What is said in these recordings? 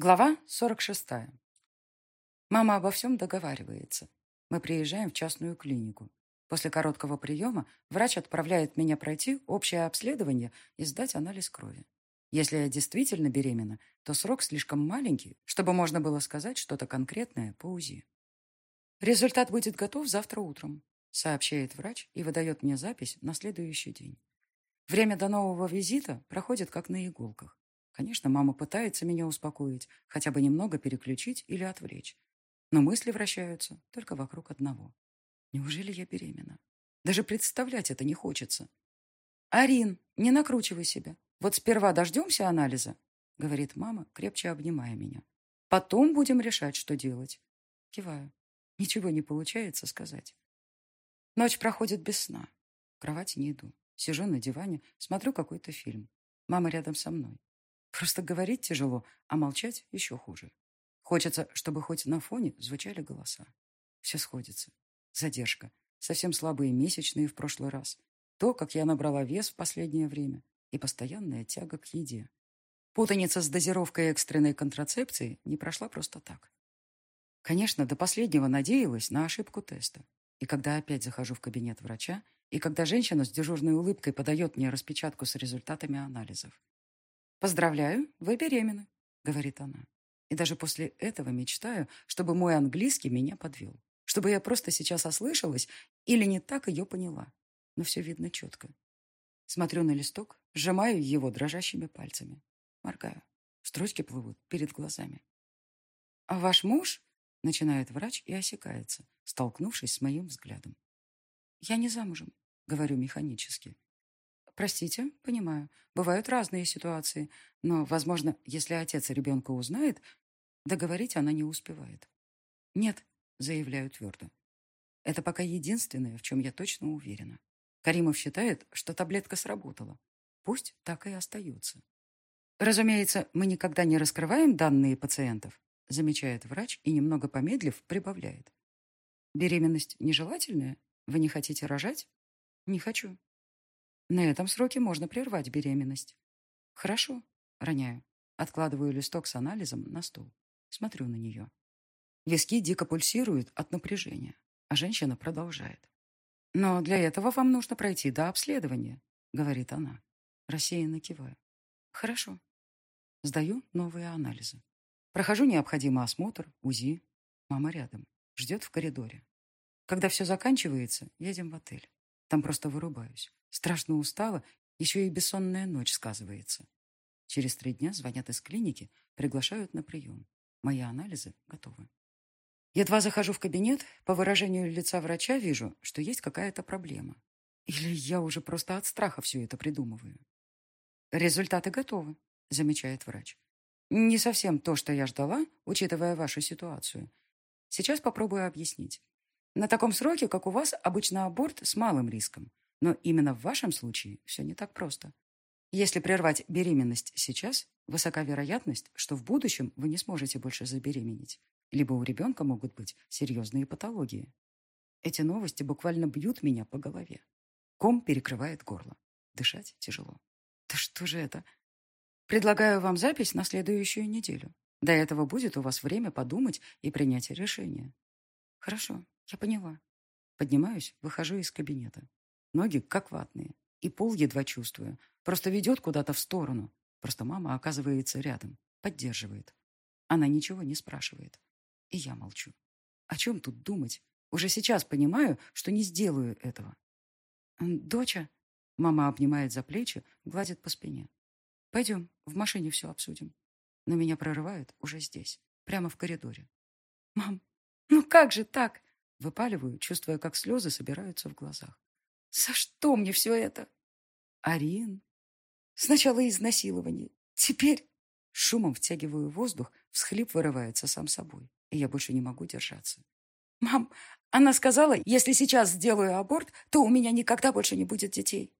Глава 46. Мама обо всем договаривается. Мы приезжаем в частную клинику. После короткого приема врач отправляет меня пройти общее обследование и сдать анализ крови. Если я действительно беременна, то срок слишком маленький, чтобы можно было сказать что-то конкретное по УЗИ. Результат будет готов завтра утром, сообщает врач и выдает мне запись на следующий день. Время до нового визита проходит как на иголках. Конечно, мама пытается меня успокоить, хотя бы немного переключить или отвлечь. Но мысли вращаются только вокруг одного. Неужели я беременна? Даже представлять это не хочется. «Арин, не накручивай себя. Вот сперва дождемся анализа», — говорит мама, крепче обнимая меня. «Потом будем решать, что делать». Киваю. Ничего не получается сказать. Ночь проходит без сна. В кровати не иду. Сижу на диване, смотрю какой-то фильм. Мама рядом со мной. Просто говорить тяжело, а молчать еще хуже. Хочется, чтобы хоть на фоне звучали голоса. Все сходится. Задержка. Совсем слабые месячные в прошлый раз. То, как я набрала вес в последнее время. И постоянная тяга к еде. Путаница с дозировкой экстренной контрацепции не прошла просто так. Конечно, до последнего надеялась на ошибку теста. И когда опять захожу в кабинет врача, и когда женщина с дежурной улыбкой подает мне распечатку с результатами анализов, «Поздравляю, вы беременны», — говорит она. И даже после этого мечтаю, чтобы мой английский меня подвел. Чтобы я просто сейчас ослышалась или не так ее поняла. Но все видно четко. Смотрю на листок, сжимаю его дрожащими пальцами. Моргаю. Строчки плывут перед глазами. «А ваш муж?» — начинает врач и осекается, столкнувшись с моим взглядом. «Я не замужем», — говорю механически. Простите, понимаю. Бывают разные ситуации. Но, возможно, если отец ребенка узнает, договорить она не успевает. Нет, заявляю твердо. Это пока единственное, в чем я точно уверена. Каримов считает, что таблетка сработала. Пусть так и остается. Разумеется, мы никогда не раскрываем данные пациентов, замечает врач и, немного помедлив, прибавляет. Беременность нежелательная? Вы не хотите рожать? Не хочу. На этом сроке можно прервать беременность. Хорошо, роняю. Откладываю листок с анализом на стол. Смотрю на нее. Виски дико пульсируют от напряжения, а женщина продолжает. «Но для этого вам нужно пройти до обследования», — говорит она. Рассеянно киваю. «Хорошо». Сдаю новые анализы. Прохожу необходимый осмотр, УЗИ. Мама рядом. Ждет в коридоре. Когда все заканчивается, едем в отель. Там просто вырубаюсь. Страшно устала, еще и бессонная ночь сказывается. Через три дня звонят из клиники, приглашают на прием. Мои анализы готовы. Едва захожу в кабинет, по выражению лица врача вижу, что есть какая-то проблема. Или я уже просто от страха все это придумываю. Результаты готовы, замечает врач. Не совсем то, что я ждала, учитывая вашу ситуацию. Сейчас попробую объяснить. На таком сроке, как у вас, обычно аборт с малым риском. Но именно в вашем случае все не так просто. Если прервать беременность сейчас, высока вероятность, что в будущем вы не сможете больше забеременеть. Либо у ребенка могут быть серьезные патологии. Эти новости буквально бьют меня по голове. Ком перекрывает горло. Дышать тяжело. Да что же это? Предлагаю вам запись на следующую неделю. До этого будет у вас время подумать и принять решение. Хорошо, я поняла. Поднимаюсь, выхожу из кабинета. Ноги как ватные. И пол едва чувствую. Просто ведет куда-то в сторону. Просто мама оказывается рядом. Поддерживает. Она ничего не спрашивает. И я молчу. О чем тут думать? Уже сейчас понимаю, что не сделаю этого. «Доча?» Мама обнимает за плечи, гладит по спине. «Пойдем, в машине все обсудим». Но меня прорывают уже здесь, прямо в коридоре. «Мам, ну как же так?» Выпаливаю, чувствуя, как слезы собираются в глазах. За что мне все это? Арин. Сначала изнасилование. Теперь шумом втягиваю воздух, всхлип вырывается сам собой, и я больше не могу держаться. Мам, она сказала, если сейчас сделаю аборт, то у меня никогда больше не будет детей.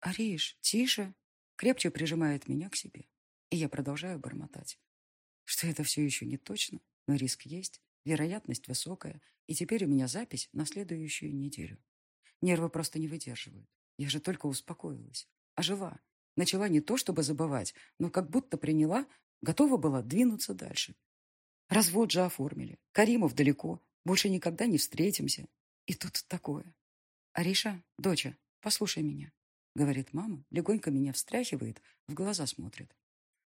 Ариш, тише. Крепче прижимает меня к себе. И я продолжаю бормотать. Что это все еще не точно, но риск есть, вероятность высокая, и теперь у меня запись на следующую неделю. Нервы просто не выдерживают. Я же только успокоилась. Ожила. Начала не то, чтобы забывать, но как будто приняла, Готова была двинуться дальше. Развод же оформили. Каримов далеко. Больше никогда не встретимся. И тут такое. «Ариша, доча, послушай меня», — говорит мама, легонько меня встряхивает, в глаза смотрит.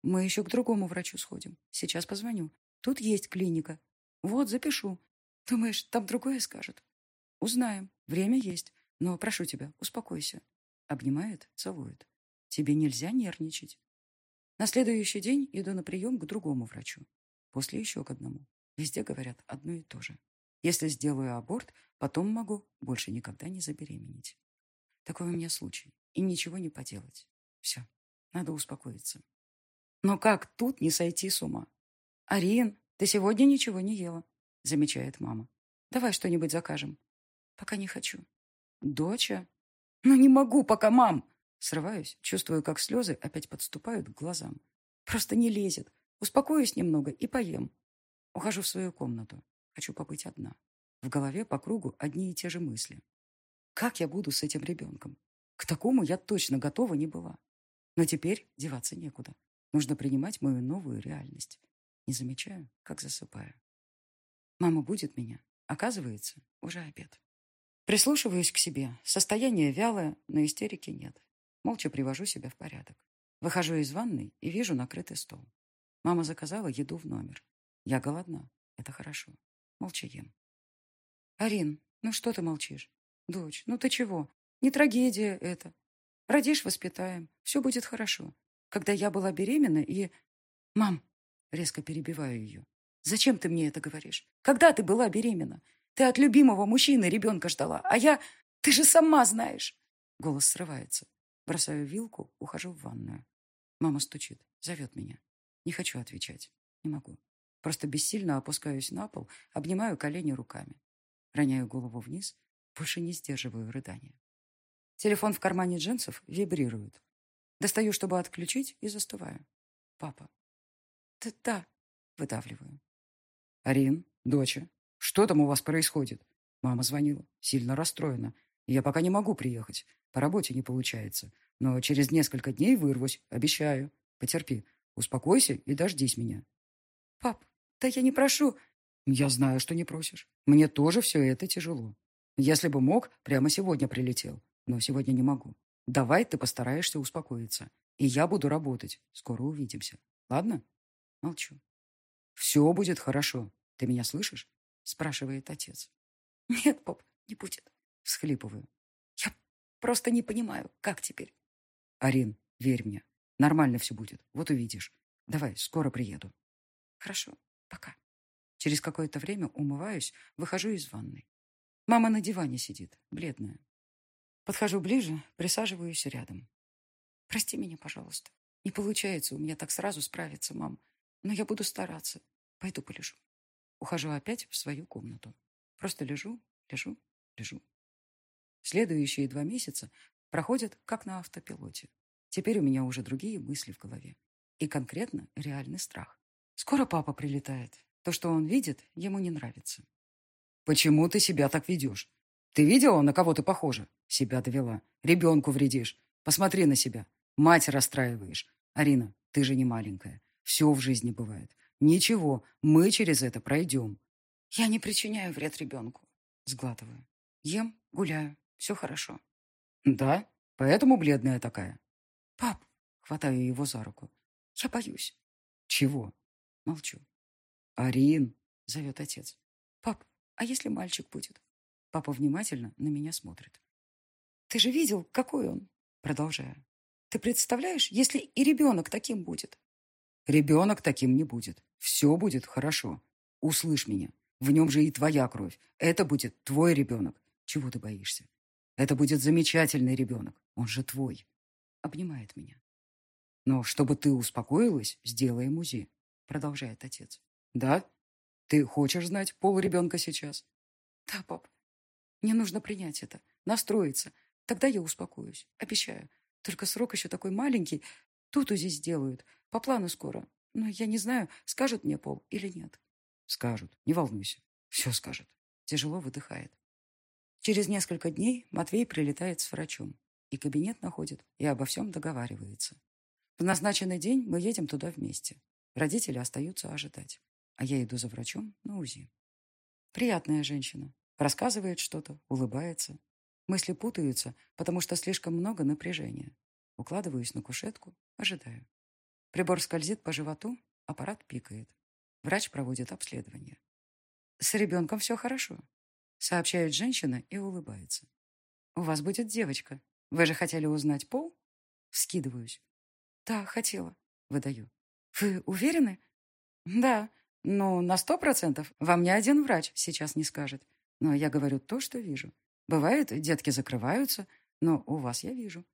«Мы еще к другому врачу сходим. Сейчас позвоню. Тут есть клиника. Вот, запишу. Думаешь, там другое скажет?» «Узнаем. Время есть. Но прошу тебя, успокойся». Обнимает, целует. «Тебе нельзя нервничать». На следующий день иду на прием к другому врачу. После еще к одному. Везде говорят одно и то же. Если сделаю аборт, потом могу больше никогда не забеременеть. Такой у меня случай. И ничего не поделать. Все, надо успокоиться. Но как тут не сойти с ума? «Арин, ты сегодня ничего не ела», — замечает мама. «Давай что-нибудь закажем». «Пока не хочу». «Доча?» «Ну не могу пока, мам!» Срываюсь, чувствую, как слезы опять подступают к глазам. Просто не лезет. Успокоюсь немного и поем. Ухожу в свою комнату. Хочу побыть одна. В голове по кругу одни и те же мысли. Как я буду с этим ребенком? К такому я точно готова не была. Но теперь деваться некуда. Нужно принимать мою новую реальность. Не замечаю, как засыпаю. Мама будет меня. Оказывается, уже обед. Прислушиваюсь к себе. Состояние вялое, но истерики нет. Молча привожу себя в порядок. Выхожу из ванной и вижу накрытый стол. Мама заказала еду в номер. Я голодна. Это хорошо. Молча ем. Арин, ну что ты молчишь? Дочь, ну ты чего? Не трагедия это. Родишь, воспитаем. Все будет хорошо. Когда я была беременна и... Мам, резко перебиваю ее. Зачем ты мне это говоришь? Когда ты была беременна? Ты от любимого мужчины ребенка ждала, а я... Ты же сама знаешь. Голос срывается. Бросаю вилку, ухожу в ванную. Мама стучит, зовет меня. Не хочу отвечать. Не могу. Просто бессильно опускаюсь на пол, обнимаю колени руками. Роняю голову вниз, больше не сдерживаю рыдания. Телефон в кармане джинсов вибрирует. Достаю, чтобы отключить, и застываю. Папа. Да, да, выдавливаю. Арин, доча, что там у вас происходит? Мама звонила, сильно расстроена. Я пока не могу приехать. По работе не получается. Но через несколько дней вырвусь, обещаю. Потерпи. Успокойся и дождись меня. Пап, да я не прошу. Я знаю, что не просишь. Мне тоже все это тяжело. Если бы мог, прямо сегодня прилетел. Но сегодня не могу. Давай ты постараешься успокоиться. И я буду работать. Скоро увидимся. Ладно? Молчу. Все будет хорошо. Ты меня слышишь? Спрашивает отец. Нет, пап, не будет. Всхлипываю. Я просто не понимаю, как теперь. Арин, верь мне. Нормально все будет. Вот увидишь. Давай, скоро приеду. Хорошо, пока. Через какое-то время умываюсь, выхожу из ванной. Мама на диване сидит, бледная. Подхожу ближе, присаживаюсь рядом. Прости меня, пожалуйста. Не получается у меня так сразу справиться, мам. Но я буду стараться. Пойду полежу. Ухожу опять в свою комнату. Просто лежу, лежу, лежу. Следующие два месяца проходят как на автопилоте. Теперь у меня уже другие мысли в голове. И конкретно реальный страх. Скоро папа прилетает. То, что он видит, ему не нравится. «Почему ты себя так ведешь? Ты видела, на кого ты похожа? Себя довела. Ребенку вредишь. Посмотри на себя. Мать расстраиваешь. Арина, ты же не маленькая. Все в жизни бывает. Ничего, мы через это пройдем. Я не причиняю вред ребенку. Сглатываю. Ем, гуляю. Все хорошо. Да? Поэтому бледная такая. Пап, хватаю его за руку. Я боюсь. Чего? Молчу. Арин, зовет отец. Пап, а если мальчик будет? Папа внимательно на меня смотрит. Ты же видел, какой он? Продолжаю. Ты представляешь, если и ребенок таким будет? Ребенок таким не будет. Все будет хорошо. Услышь меня. В нем же и твоя кровь. Это будет твой ребенок. Чего ты боишься? Это будет замечательный ребенок. Он же твой. Обнимает меня. Но чтобы ты успокоилась, сделай УЗИ. Продолжает отец. Да? Ты хочешь знать пол ребенка сейчас? Да, пап. Мне нужно принять это, настроиться. Тогда я успокоюсь. Обещаю. Только срок еще такой маленький. Тут УЗИ сделают. По плану скоро. Но я не знаю, скажут мне пол или нет. Скажут. Не волнуйся. Все скажут. Тяжело выдыхает. Через несколько дней Матвей прилетает с врачом. И кабинет находит, и обо всем договаривается. В назначенный день мы едем туда вместе. Родители остаются ожидать, а я иду за врачом на УЗИ. Приятная женщина. Рассказывает что-то, улыбается. Мысли путаются, потому что слишком много напряжения. Укладываюсь на кушетку, ожидаю. Прибор скользит по животу, аппарат пикает. Врач проводит обследование. С ребенком все хорошо, сообщает женщина и улыбается. У вас будет девочка. Вы же хотели узнать пол? Скидываюсь. Да, хотела. Выдаю. Вы уверены? Да. Ну, на сто процентов. Вам ни один врач сейчас не скажет. Но я говорю то, что вижу. Бывает, детки закрываются, но у вас я вижу.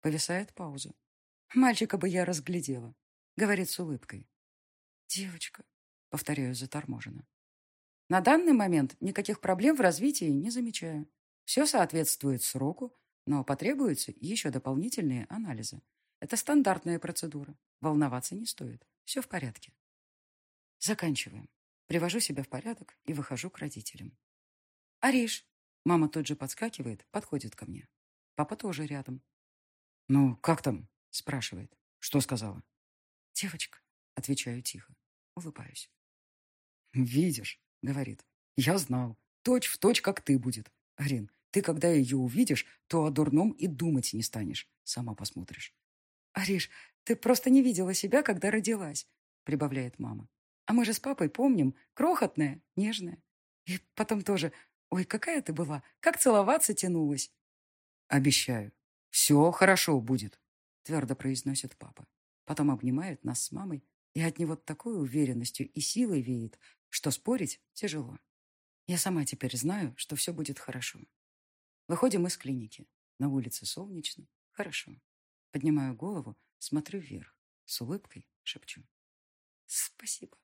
Повисает пауза. Мальчика бы я разглядела. Говорит с улыбкой. Девочка. Повторяю заторможенно. На данный момент никаких проблем в развитии не замечаю. Все соответствует сроку, но потребуются еще дополнительные анализы. Это стандартная процедура. Волноваться не стоит. Все в порядке. Заканчиваем. Привожу себя в порядок и выхожу к родителям. «Ариш!» Мама тут же подскакивает, подходит ко мне. Папа тоже рядом. «Ну, как там?» Спрашивает. «Что сказала?» «Девочка», отвечаю тихо. Улыбаюсь. «Видишь», — говорит. «Я знал. Точь в точь, как ты будет. Арин, ты, когда ее увидишь, то о дурном и думать не станешь. Сама посмотришь. «Ариш, ты просто не видела себя, когда родилась», — прибавляет мама. «А мы же с папой помним, крохотная, нежная. И потом тоже, ой, какая ты была, как целоваться тянулась». «Обещаю, все хорошо будет», — твердо произносит папа. Потом обнимает нас с мамой, и от него такой уверенностью и силой веет, что спорить тяжело. Я сама теперь знаю, что все будет хорошо. Выходим из клиники. На улице солнечно. Хорошо. Поднимаю голову, смотрю вверх. С улыбкой шепчу. Спасибо.